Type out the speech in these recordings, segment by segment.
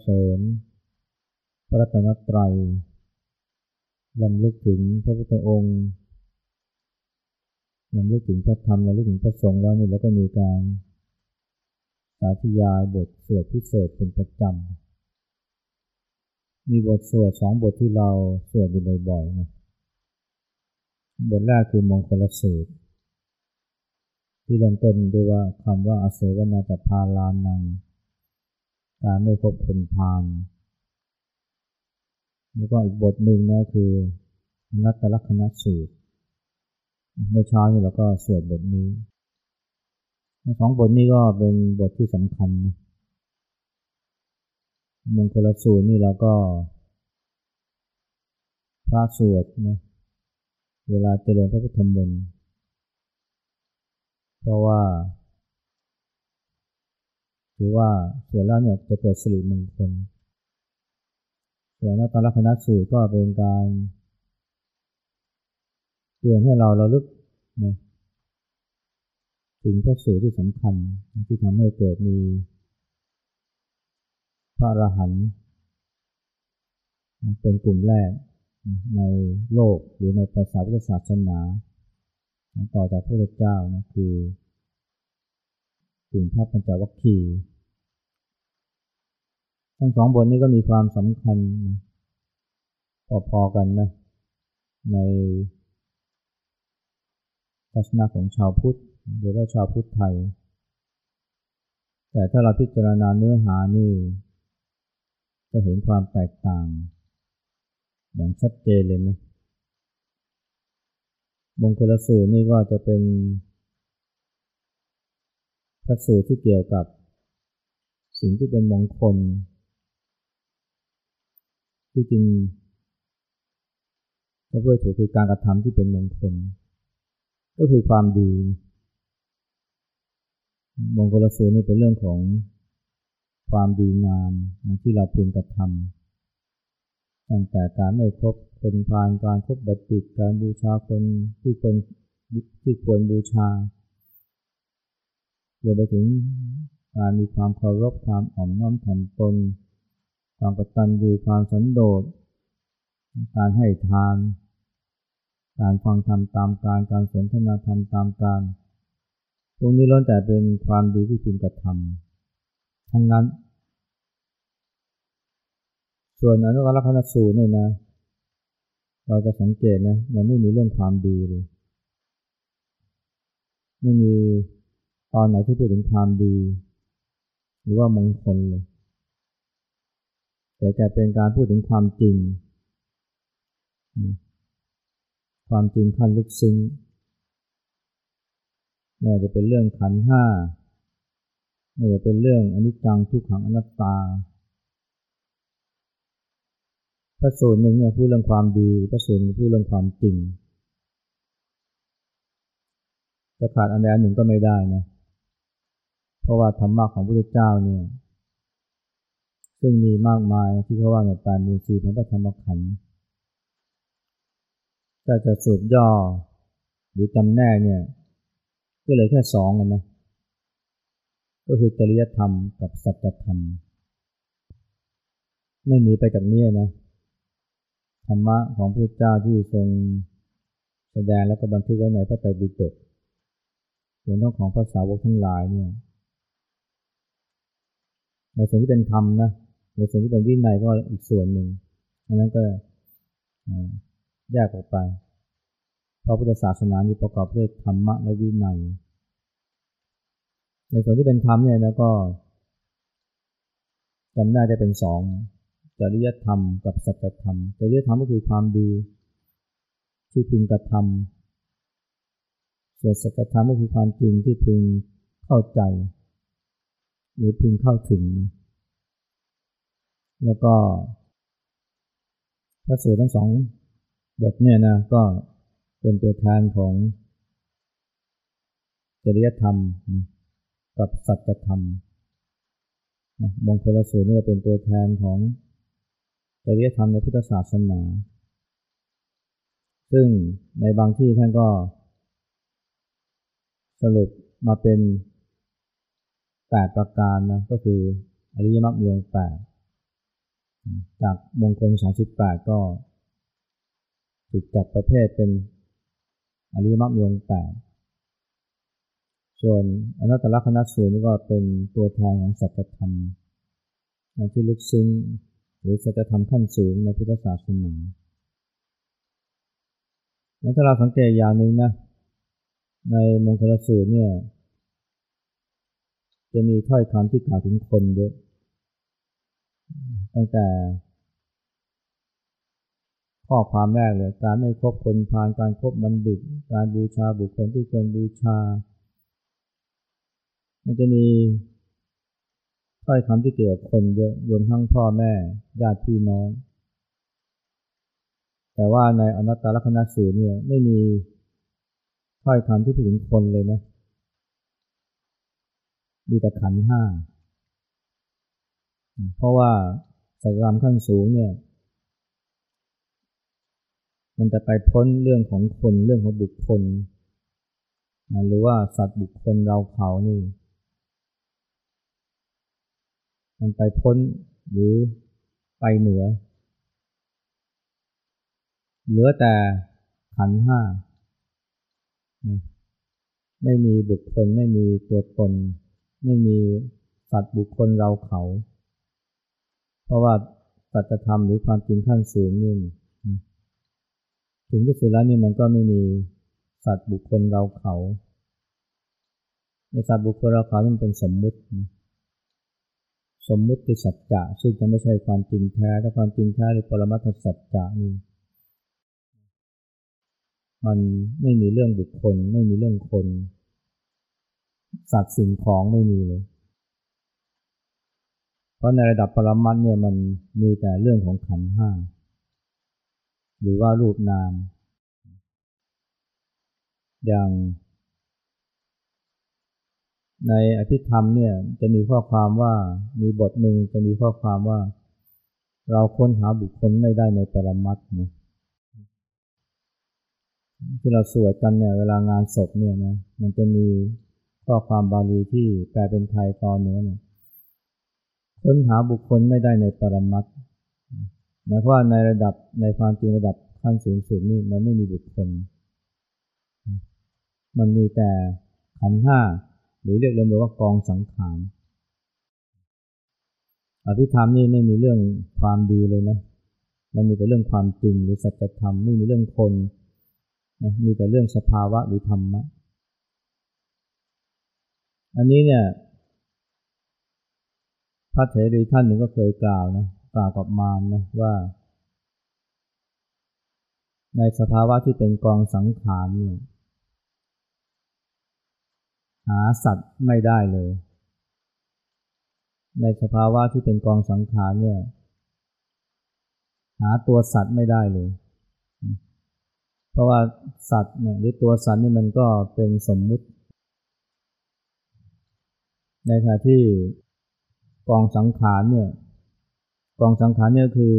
เสริญ พระรัตนตรัยลำลึกถึงพระพุทธองค์ลำลึกถึงพระธรรมลำลึกถึงพระสงฆ์แล้วนี่เราก็มีการสาธยายบทสวดพิเศษเป็นประจำ มีบทสวดสองบทที่เราสวดอยู่บ่อยๆนะ บทแรกคือมงคลสูตร ที่เริ่มต้นด้วยว่าคำว่าอาเสวนาจะพาลานัง การไม่พบคนพาลแล้วก็อีกบทหนึ่งนะคืออนัตตลักษณสูตร เมื่อเช้านี้เราก็สวดบทนี้สองบทนี้ก็เป็นบทที่สำคัญนะมงคลสูตรนี่เราก็พระสวดนะเวลาเจริญพระพุทธมนต์เพราะว่า ถือว่าสวดแล้วเนี่ยจะเกิดสิริมงคลส่วนนัตตลักษณสูตรก็เป็นการเตือนให้เราเราลึกนะถึงพระสูตรที่สำคัญที่ทำให้เกิดมี พระอรหันต์เป็นกลุ่มแรกในโลกหรือในภาษาพุทธศาสนา ต่อจากพระพุทธเจ้านะคือกลุ่มพระปัญจวัคคีย์ ทั้งสองบทนี้ก็มีความสำคัญพอๆกันนะ ในทัศนะของชาวพุทธหรือว่าชาวพุทธไทย แต่ถ้าเราพิจารณาเนื้อหานี่ จะเห็นความแตกต่าง อย่างชัดเจนเลยนะมงคลสูตรนี่ก็จะเป็นพระสูตรที่เกี่ยวกับสิ่งที่เป็นมงคล ที่จริงก็เพื่อถูกคือการกระทำที่เป็นมงคล ก็คือความดีมงคลสูตรนี่เป็นเรื่องของความดีงามที่เราพึงกระทำตั้งแต่การไม่พบคนพานการคบบัติดการบูชาคนที่คนที่ควรบูชารวมไปถึงการมีความเคารพความอ่อมน้อมถ่อมตน ความกตัญญูความสันโดษ การให้ทาน การฟังธรรมตามการ การสนทนาธรรมตามการพวกนี้ล้วนแต่เป็นความดีที่คุณกระทำทั้งนั้น ส่วนอนุรักษณสูตรเนี่ยนะ เราจะสังเกตนะ มันไม่มีเรื่องความดีเลย ไม่มีตอนไหนที่พูดถึงความดี หรือว่ามงคลเลย แต่จะเป็นการพูดถึงความจริง ความจริงขั้นลึกซึ้งไม่ว่าจะเป็นเรื่องขันห้าไม่ว่าจะเป็นเรื่องอนิจจังทุกขังอนัตตาพระสูตรหนึ่งเนี่ยพูดเรื่องความดีพระสูตรหนึ่งพูดเรื่องความจริงจะขาดอันใดอันหนึ่งก็ไม่ได้นะเพราะว่าธรรมะของพระพุทธเจ้าเนี่ย ซึ่งมีมากมายที่เขาว่าเนี่ยแปดมูลสีพระธรรมขันธ์ถ้าจะสูตรย่อหรือจำแนกเนี่ยก็เลยแค่สองกันนะ ก็คือจริยธรรมกับสัจธรรม ไม่หนีไปจากนี้นะ ธรรมะของพระเจ้าที่ทรงแสดงแล้วก็บันทึกไว้ในพระไตรปิฎกส่วนต้องของภาษาวกทั้งหลายเนี่ยในส่วนที่เป็นธรรมนะ ในส่วนที่เป็นวินัยก็อีกส่วนหนึ่งอันนั้นก็แยกออกไป เพราะพุทธศาสนานี้ประกอบด้วยธรรมะและวินัย ในส่วนที่เป็นธรรมเนี่ยนะก็จำได้จะเป็นสองจริยธรรมกับสัจธรรม จริยธรรมก็คือความดีที่พึงกระทำส่วนสัจธรรมก็คือความจริงที่พึงเข้าใจ หรือพึงเข้าถึง แล้วก็พระสูตรทั้งสองบทเนี่ยนะก็เป็นตัวแทนของจริยธรรมกับสัจธรรมมงคลสูตรนี่เป็นตัวแทนของจริยธรรมในพุทธศาสนา ซึ่งในบางที่ท่านก็ สรุปมาเป็นแปดประการนะก็คืออริยมรรคมีองค์แปด จากมงคลสาสิบแปดก็ถูกจัดประเภทเป็นอริยมรรคมีองแปดส่วนอนัตตลักนัสูตรนี่ก็เป็นตัวแทนของสัจธรรมที่ลึกซึ้งหรือสัจธรรมขั้นสูงในพุทธศาสนาแล้วถ้าเราสังเกตอย่างหนึ่งนะ ในมงคลสูตรเนี่ย จะมีถ้อยคำที่กล่าวถึงคนเยอะ ตั้งแต่ ข้อความแรกเลย การไม่คบคนพาลการครบบัณฑิต การบูชาบุคคลที่ควรบูชา มันจะมีถ้อยคำที่เกี่ยวกับคนเยอะรวมทั้งพ่อแม่ญาติพี่น้อง แต่ว่าในอนัตตลกนัสูตรเนี่ยไม่มีถ้อยคำที่พูดถึงคนเลยนะ มีแต่ขันห้า เพราะว่าสัจธรรมขั้นสูงเนี่ยมันจะไปพ้นเรื่องของคนเรื่องของบุคคล หรือว่าสัตว์บุคคลเราเขานี่ มันไปพ้นหรือไปเหนือ เหลือแต่ขันห้า ไม่มีบุคคลไม่มีตัวตน ไม่มีสัตว์บุคคลเราเขา เพราะว่าสัจธรรมหรือความจริงขั้นสูงนี่ถึงที่สุดแล้วนี่มันก็ไม่มีสัตว์บุคคลเราเขา ในสัตว์บุคคลเราเขาที่มันเป็นสมมุติสมมุติคือสัจจะซึ่งจะไม่ใช่ความจริงแท้ถ้าความจริงแท้หรือปรมัตถสัจจะนี่มันไม่มีเรื่องบุคคล ไม่มีเรื่องคน สัตว์สิ่งของไม่มีเลย เพราะในระดับปรมัตเนี่ยมันมีแต่เรื่องของขันห้า หรือว่ารูปนาม อย่าง ในอภิธรรมเนี่ยจะมีข้อความว่ามีบทหนึ่งจะมีข้อความว่า เราค้นหาบุคคลไม่ได้ในปรมัตนะที่เราสวดกันเนี่ยเวลางานศพเนี่ยนะมันจะมีข้อความบาลีที่แปลเป็นไทยตอนนี้เนี่ย ค้นหาบุคคลไม่ได้ในปรมัตหมายความว่าในระดับในความจริงระดับขั้นสูงสุดนี่มันไม่มีบุคคล มันมีแต่ขันห้าหรือเรียกรวมๆว่ากองสังขารอภิธรรมนี่ไม่มีเรื่องความดีเลยนะ มันมีแต่เรื่องความจริงหรือสัจธรรมไม่มีเรื่องคนนะมีแต่เรื่องสภาวะหรือธรรมะ อันนี้เนี่ย ระเถรีท่านหนึ่งก็เคยกล่าวนะกล่าวกับมารนะว่า ในสภาวะที่เป็นกองสังขารเนี่ยหาสัตว์ไม่ได้เลย ในสภาวะที่เป็นกองสังขารเนี่ย หาตัวสัตว์ไม่ได้เลย เพราะว่าสัตว์เนี่ยหรือตัวสัตว์นี่มันก็เป็นสมมุติ ในขณะที่ กองสังขารเนี่ย กองสังขารเนี่ยคือ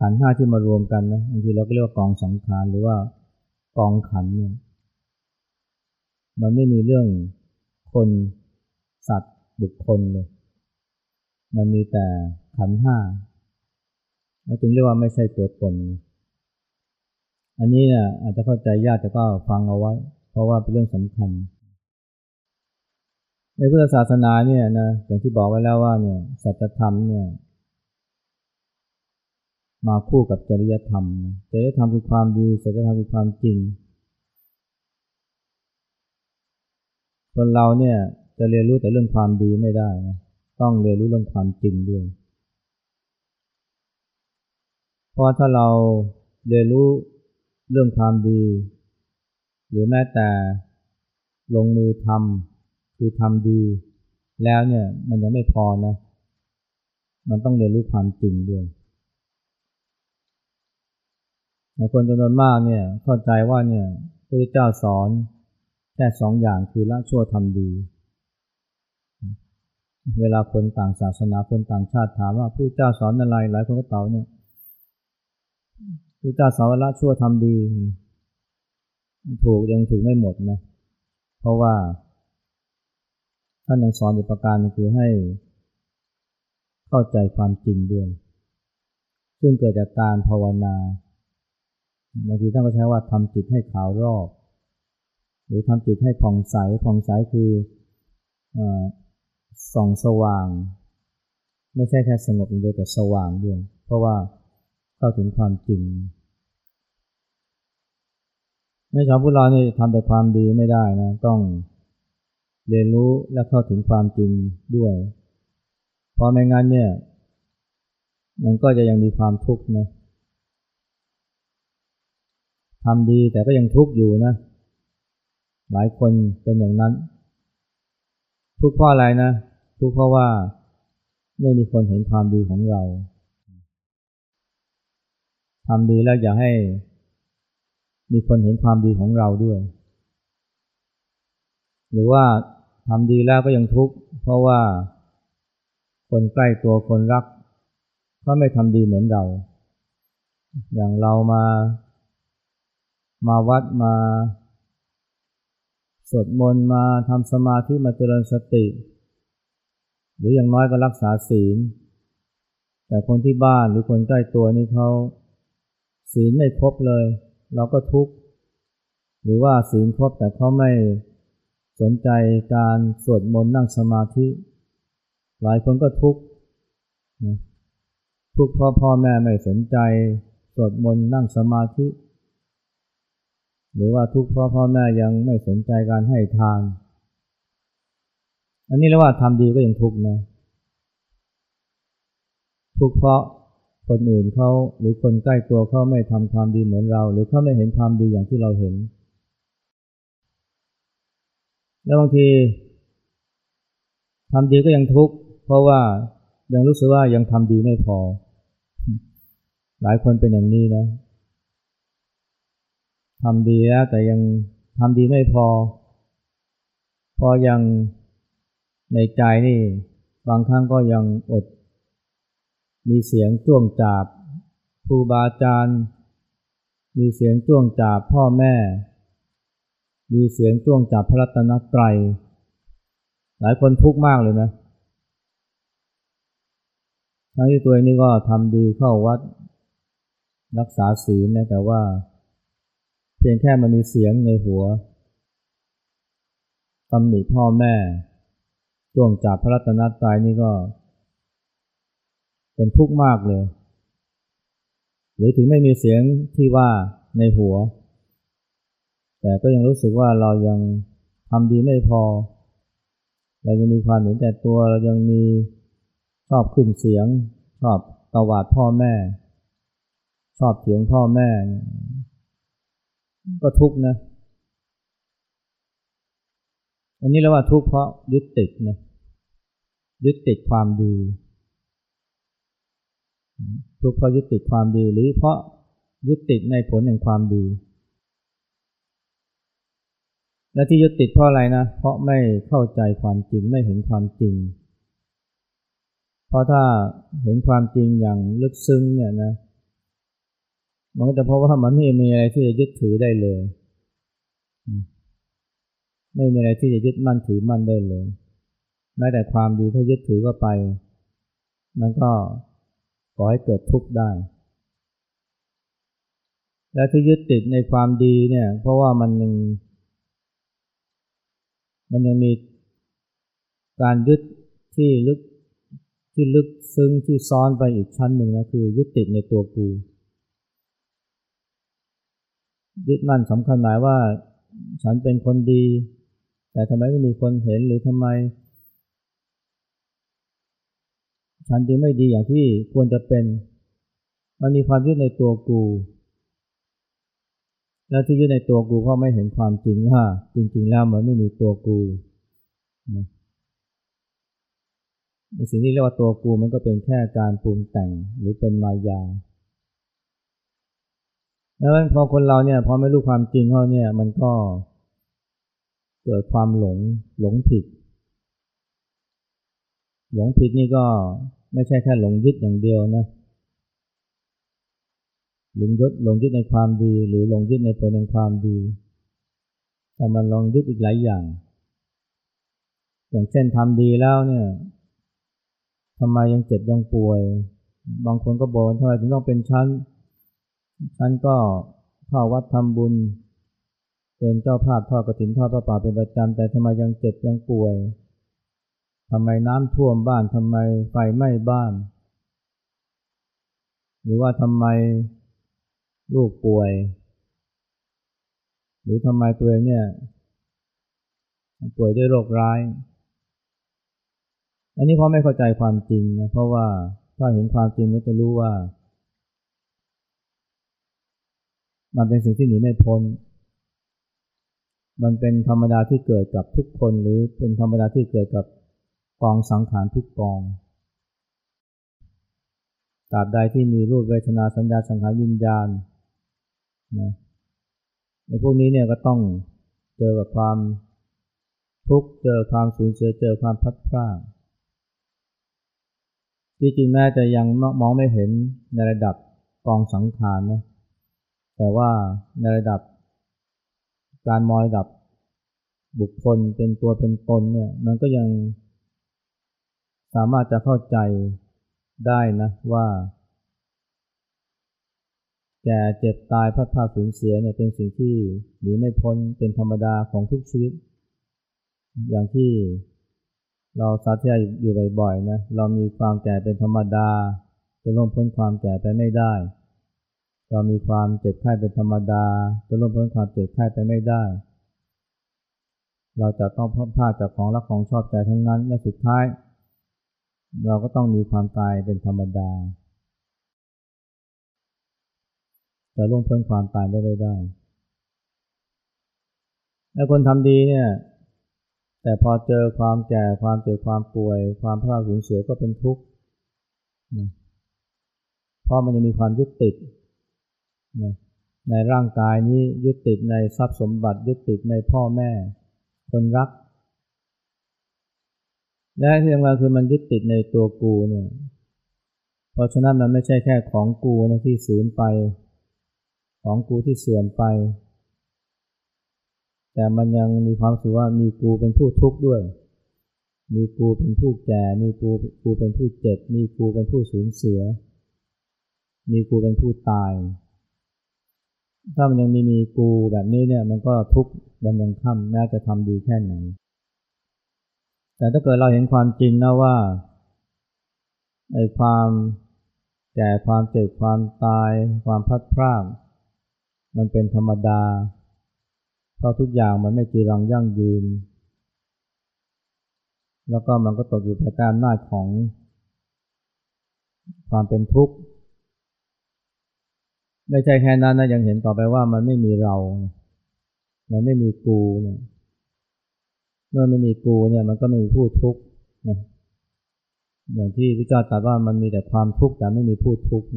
ขันห้าที่มารวมกันนะบางทีเราก็เรียกว่ากองสังขารหรือว่ากองขันเนี่ย มันไม่มีเรื่องคนสัตว์บุคคลเลย มันมีแต่ขันห้าเราจึงเรียกว่าไม่ใช่ตัวตน อันนี้เนี่ยอาจจะเข้าใจยากแต่ก็ฟังเอาไว้ เพราะว่าเป็นเรื่องสำคัญ ในพุทธศาสนาเนี่ยนะอย่างที่บอกไว้แล้วว่าเนี่ยสัจธรรมเนี่ย มาคู่กับจริยธรรมจริยธรรมคือความดีสัจธรรมคือความจริง คนเราเนี่ยจะเรียนรู้แต่เรื่องความดีไม่ได้นะต้องเรียนรู้เรื่องความจริงด้วย เพราะถ้าเราเรียนรู้เรื่องความดี หรือแม้แต่ลงมือทำ คือทำดี แล้วเนี่ยมันยังไม่พอนะ มันต้องเรียนรู้ความจริงด้วยคนจำนวนมากเนี่ยเข้าใจว่าเนี่ยพระเจ้าสอนแค่สองอย่างคือละชั่วทำดี เวลาคนต่างศาสนาคนต่างชาติถามว่าผู้เจ้าสอนอะไรหลายคนก็ตอบเนี่ยพระเจ้าสอนละชั่วทำดี ถูกยังถูกไม่หมดนะ เพราะว่า ท่านยังสอนอีกประการนึงคือให้เข้าใจความจริงด้วย ซึ่งเกิดจากการภาวนาบางทีท่านก็ใช้ว่าทำจิตให้ขาวรอบ หรือทำจิตให้ผ่องใสผ่องใสคืออส่องสว่าง ไม่ใช่แค่สงบอย่างเดียวแต่สว่างด้วย เพราะว่าเข้าถึงความจริงในชาวพุทธเรานี่ทำแต่ความดีไม่ได้นะต้อง เรียนรู้และเข้าถึงความจริงด้วยพอไม่งั้นเนี่ย มันก็จะยังมีความทุกข์นะทำดีแต่ก็ยังทุกข์อยู่นะ หลายคนเป็นอย่างนั้น ทุกข์เพราะอะไรนะ ทุกข์เพราะว่าไม่มีคนเห็นความดีของเราทำดีแล้วอย่าให้มีคนเห็นความดีของเราด้วย หรือว่า ทำดีแล้วก็ยังทุกข์เพราะว่าคนใกล้ตัวคนรักเขาไม่ทำดีเหมือนเรา อย่างเรามา มาวัดมาสวดมนต์มาทำสมาธิมาเจริญสติ หรืออย่างน้อยก็รักษาศีล แต่คนที่บ้านหรือคนใกล้ตัวนี่เขาศีลไม่ครบเลย เราก็ทุกข์หรือว่าศีลครบแต่เขาไม่ สนใจการสวดมนต์นั่งสมาธิ หลายคนก็ทุกข์ทุกข์เพราะพ่อแม่ไม่สนใจสวดมนต์นั่งสมาธิ หรือว่าทุกข์เพราะพ่อแม่ยังไม่สนใจการให้ทาน อันนี้เรียกว่าทำดีก็ยังทุกข์นะ ทุกข์เพราะคนอื่นเขาหรือคนใกล้ตัวเขาไม่ทำความดีเหมือนเรา หรือเขาไม่เห็นความดีอย่างที่เราเห็น แล้วบางทีทำดีก็ยังทุกข์เพราะว่ายังรู้สึกว่ายังทำดีไม่พอ หลายคนเป็นอย่างนี้นะทำดีแล้วแต่ยังทำดีไม่พอ พอยังในใจนี่บางครั้งก็ยังอด มีเสียงจ้วงจาบครูบาอาจารย์ มีเสียงจ้วงจาบพ่อแม่ มีเสียงจ้วงจาบพระรัตนตรัย หลายคนทุกข์มากเลยนะทั้งที่ตัวเองนี่ก็ทำดีเข้าวัดรักษาศีลนะแต่ว่าเพียงแค่มันมีเสียงในหัวตำหนิพ่อแม่ช่วงจากพระรัตนตรัยนี่ก็ เป็นทุกข์มากเลย หรือถึงไม่มีเสียงที่ว่าในหัว แต่ก็ยังรู้สึกว่าเรายังทำดีไม่พอ เรายังมีความเห็นแต่ตัว เรายังมีชอบขึ้นเสียง ชอบตวาดพ่อแม่ ชอบเถียงพ่อแม่ ก็ทุกข์นะ อันนี้เรียกว่าทุกข์เพราะยึดติดนะ ยึดติดความดี ทุกข์เพราะยึดติดความดีหรือเพราะยึดติดในผลแห่งความดี และที่ยึดติดเพราะอะไรนะ เพราะไม่เข้าใจความจริงไม่เห็นความจริง เพราะถ้าเห็นความจริงอย่างลึกซึ้งเนี่ยนะ มันก็จะพบว่ามันไม่มีอะไรที่จะยึดถือได้เลย ไม่มีอะไรที่จะยึดมั่นถือมั่นได้เลย แม้แต่ความดีถ้ายึดถือก็ไป มันก็ก่อให้เกิดทุกข์ได้ และที่ยึดติดในความดีเนี่ย เพราะว่ามันยัง มันยังมีการยึดที่ลึกที่ลึกซึ้งที่ซ้อนไปอีกชั้นหนึ่งนะคือยึดติดในตัวกูยึดมั่นสำคัญหมายว่าฉันเป็นคนดี แต่ทำไมไม่มีคนเห็นหรือทำไม ฉันจึงไม่ดีอย่างที่ควรจะเป็น มันมีความยึดในตัวกู แล้วที่ยึดในตัวกูเพราะไม่เห็นความจริงว่า จริง ๆ แล้วมันไม่มีตัวกูนะในสิ่งที่เรียกว่าตัวกูมันก็เป็นแค่การปรุงแต่งหรือเป็นมายาแล้วพอคนเราเนี่ยพอไม่รู้ความจริงเขาเนี่ยมันก็เกิดความหลงหลงผิด หลงผิดนี่ก็ไม่ใช่แค่หลงยึดอย่างเดียวนะ หลงยึดหลงยึดในความดี หรือหลงยึดในผลแห่งความดี แต่มันลองยึดอีกหลายอย่าง อย่างเช่นทำดีแล้วเนี่ยทำไมยังเจ็บยังป่วย บางคนก็บอกทำไมถึงต้องเป็นชั้นชั้นก็เข้าวัดทำบุญ เป็นเจ้าภาพทอดกระถินทอดพระป่าเป็นประจำแต่ทำไมยังเจ็บยังป่วยทำไมน้ำท่วมบ้านทำไมไฟไหม้บ้าน หรือว่าทำไม ลูกป่วย หรือทำไมตัวเองเนี่ยป่วยด้วยโรคร้าย อันนี้เพราไม่เข้าใจความจริงนะเพราะว่าถ้าเห็นความจริงก็จะรู้ว่า มันเป็นสิ่งที่หนีไม่พ้น มันเป็นธรรมดาที่เกิดกับทุกคนหรือเป็นธรรมดาที่เกิดกับกองสังขารทุกกองตราบใดที่มีรูปเวทนาสัญญาสังขารวิญญาณ นะในพวกนี้เนี่ยก็ต้องเจอกับความทุกข์เจอความสูญเสียเจอความพัดพลาดจริงแม้จะยังมองไม่เห็นในระดับกองสังขารนะแต่ว่าในระดับการมองระดับบุคคลเป็นตัวเป็นตนเนี่ยมันก็ยังสามารถจะเข้าใจได้นะว่า ก่เจ็บตายพัดพาสูญเสียเนี่ยเป็นสิ่งที่หนีไม่พ้นเป็นธรรมดาของทุกชีวิต อย่างที่เราสาธยายอยู่บ่อยๆนะเรามีความแก่เป็นธรรมดา จะล่วงพ้นความแก่ไปไม่ได้ เรามีความเจ็บไข้เป็นธรรมดา จะล่วงพ้นความเจ็บไข้ไปไม่ได้ เราจะต้องพัดพาจากของรักของชอบใจทั้งนั้นและสุดท้าย เราก็ต้องมีความตายเป็นธรรมดา จะล่วงพ้นความตายไปไม่ได้ แล้วคนทำดีเนี่ย แต่พอเจอความแก่ความเจ็บความป่วย ความพลาดสูญเสียก็เป็นทุกข์เพราะมันยังมีความยึดติดในร่างกายนี้ยึดติดในทรัพย์สมบัติ ยึดติดในพ่อแม่ คนรัก และที่สำคัญคือมันยึดติดในตัวกูเนี่ย เพราะฉะนั้นมันไม่ใช่แค่ของกูนะที่สูญไป ของกูที่เสื่อมไป แต่มันยังมีความสุขว่ามีกูเป็นผู้ทุกข์ด้วย มีกูเป็นผู้แก่ มีกูกูเป็นผู้เจ็บ มีกูเป็นผู้สูญเสีย มีกูเป็นผู้ตาย ถ้ามันยังมีมีกูแบบนี้เนี่ยมันก็ทุกข์วันยังค่ำแม้จะทำดีแค่ไหน แต่ถ้าเกิดเราเห็นความจริงนะว่าไอ้ความแก่ความเจ็บความตาย ความพัดพราก มันเป็นธรรมดา เพราะทุกอย่างมันไม่จีรังยั่งยืน แล้วก็มันก็ตกอยู่ภายใต้อำนาจของความเป็นทุกข์ ไม่ใช่แค่นั้นนะยังเห็นต่อไปว่ามันไม่มีเรา มันไม่มีกูเนี่ยเมื่อไม่มีกูเนี่ยมันก็ไม่มีผู้ทุกข์นะอย่างที่พระเจ้าตรัสว่ามันมีแต่ความทุกข์แต่ไม่มีผู้ทุกข์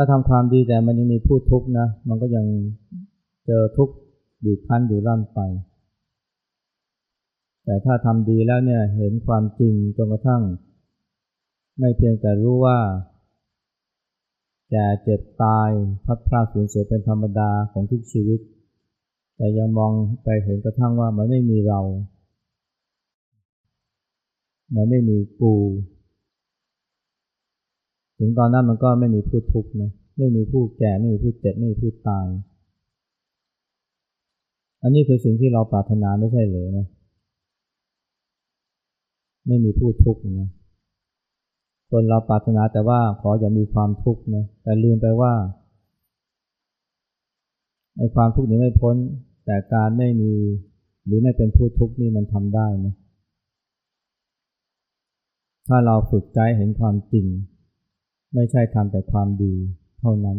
ถ้าทำความดีแต่มันยังมีผู้ทุกข์นะ มันก็ยังเจอทุกข์บีบคั้นอยู่ร่ำไป แต่ถ้าทำดีแล้วเนี่ยเห็นความจริงจนกระทั่ง ไม่เพียงแต่รู้ว่าแก่เจ็บตายพัดพลาดสูญเสียเป็นธรรมดาของทุกชีวิต แต่ยังมองไปเห็นกระทั่งว่ามันไม่มีเรา มันไม่มีกู ถึงตอนนั้นมันก็ไม่มีผู้ทุกข์นะไม่มีผู้แก่ไม่มีผู้เจ็บไม่มีผู้ตาย อันนี้คือสิ่งที่เราปรารถนาไม่ใช่เลยนะ ไม่มีผู้ทุกข์นะคนเราปรารถนาแต่ว่าขออย่ามีความทุกข์นะแต่ลืมไปว่าไอ้ความทุกข์นี้ไม่พ้น แต่การไม่มีหรือไม่เป็นผู้ทุกข์นี่มันทำได้นะถ้าเราฝึกใจเห็นความจริง ไม่ใช่ทำแต่ความดีเท่านั้น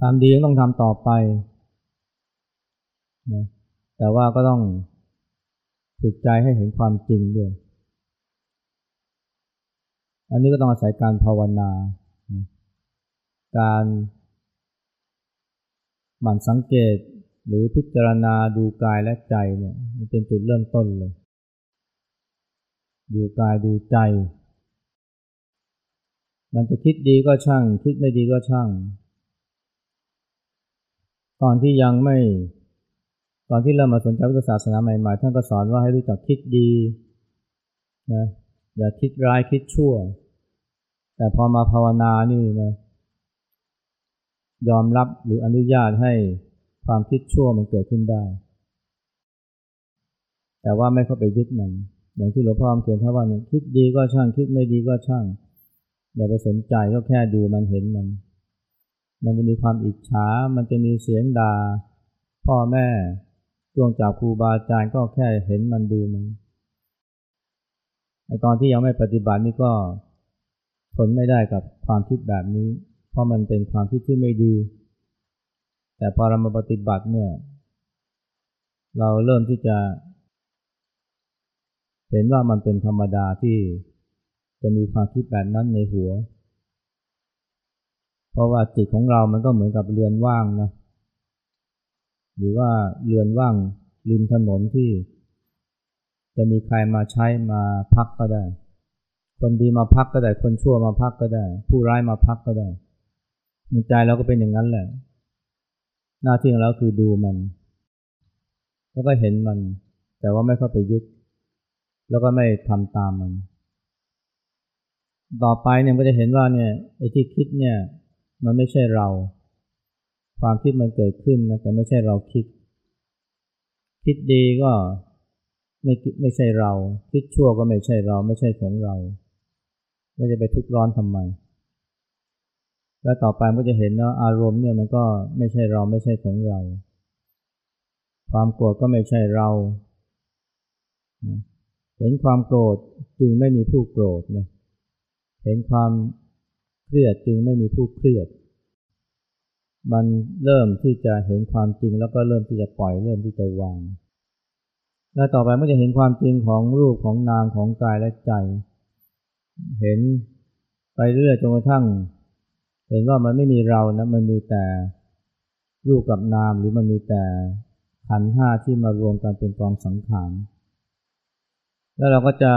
ทำดีต้องทำต่อไปนะแต่ว่าก็ต้องฝึกใจให้เห็นความจริงด้วย อันนี้ก็ต้องอาศัยการภาวนา การหมั่นสังเกตหรือพิจารณาดูกายและใจเนี่ยมันเป็นจุดเริ่มต้นเลย ดูกายดูใจ มันจะคิดดีก็ช่าง คิดไม่ดีก็ช่าง ตอนที่ยังไม่ ตอนที่เริ่มมาสนใจพุทธศาสนาใหม่ๆ ท่านก็สอนว่าให้รู้จักคิดดีนะอย่าคิดร้ายคิดชั่ว แต่พอมาภาวนานี่นะยอมรับหรืออนุญาตให้ความคิดชั่วมันเกิดขึ้นได้ แต่ว่าไม่เข้าไปยึดมัน อย่างที่หลวงพ่อเขียนท่าว่าเนี่ยคิดดีก็ช่าง คิดไม่ดีก็ช่าง อย่าไปสนใจก็แค่ดูมันเห็นมัน มันจะมีความอิจฉา มันจะมีเสียงด่า พ่อแม่ช่วงจากครูบาอาจารย์ก็แค่เห็นมันดูมันไอตอนที่ยังไม่ปฏิบัตินี่ก็ทนไม่ได้กับความคิดแบบนี้ เพราะมันเป็นความคิดที่ไม่ดี แต่พอเรามาปฏิบัติเนี่ย เราเริ่มที่จะ เห็นว่ามันเป็นธรรมดาที่ จะมีความคิดแบบนั้นในหัว เพราะว่าจิตของเรามันก็เหมือนกับเรือนว่างนะ หรือว่าเรือนว่างริมถนนที่ จะมีใครมาใช้มาพักก็ได้ คนดีมาพักก็ได้ คนชั่วมาพักก็ได้ ผู้ร้ายมาพักก็ได้มันใจเราก็เป็นอย่างนั้นแหละ หน้าที่ของเราคือดูมัน แล้วก็เห็นมัน แต่ว่าไม่เข้าไปยึด แล้วก็ไม่ทำตามมัน ต่อไปเนี่ยก็จะเห็นว่าเนี่ยไอ้ที่คิดเนี่ยมันไม่ใช่เรา ความคิดมันเกิดขึ้นนะแต่ไม่ใช่เราคิด คิดดีก็ไม่ไม่ใช่เรา คิดชั่วก็ไม่ใช่เราไม่ใช่ของเราเราจะไปทุกข์ร้อนทำไม แล้วต่อไปก็จะเห็นว่าอารมณ์เนี่ยมันก็ไม่ใช่เราไม่ใช่ของเรา ความโกรธก็ไม่ใช่เรา เห็นความโกรธจึงไม่มีผู้โกรธนะเเห็นความเครียดจึงไม่มีผู้เครียด มันเริ่มที่จะเห็นความจริงแล้วก็เริ่มที่จะปล่อยเริ่มที่จะวาง แล้วต่อไปมันจะเห็นความจริงของรูปของนามของกายและใจ เห็นไปเรื่อยจนกระทั่ง เห็นว่ามันไม่มีเรานะมันมีแต่รูปกับนามหรือมันมีแต่ขันห้าที่มารวมกันเป็นกองสังขาร แล้วเราก็จะ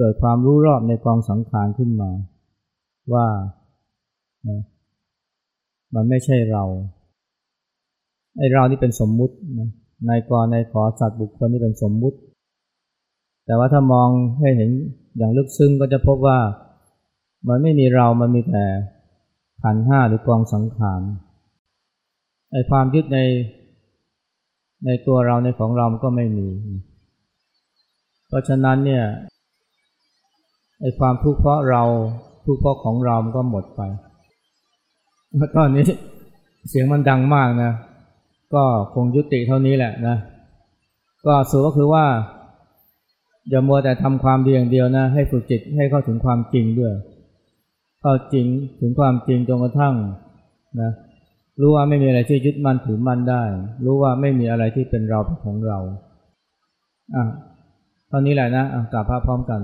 เกิดความรู้รอบในกองสังขารขึ้นมา ว่านะมันไม่ใช่เราไอเรานี่เป็นสมมุตินะนายกรนายขอสัตว์บุคคลนี่เป็นสมมุติ แต่ว่าถ้ามองให้เห็นอย่างลึกซึ้งก็จะพบว่ามันไม่มีเรา มันมีแต่ขันห้าหรือกองสังขารไอความยึดในในตัวเราในของเราก็ไม่มี เพราะฉะนั้นเนี่ย ไอ้ความทุกข์เพราะเราทุกข์เพราะของเรามันก็หมดไปแล้วตอนนี้เสียงมันดังมากนะ ก็คงยุติเท่านี้แหละนะ ก็สุดก็คือว่าอย่ามัวแต่ทำความดีอย่างเดียวนะ ให้ฝึกจิตให้เข้าถึงความจริงด้วย เข้าจริงถึงความจริงจนกระทั่งนะรู้ว่าไม่มีอะไรที่ยึดมั่นถือมั่นได้ รู้ว่าไม่มีอะไรที่เป็นเราเป็นของเราอะเท่านี้แหละนะอะกลับพาพร้อมกัน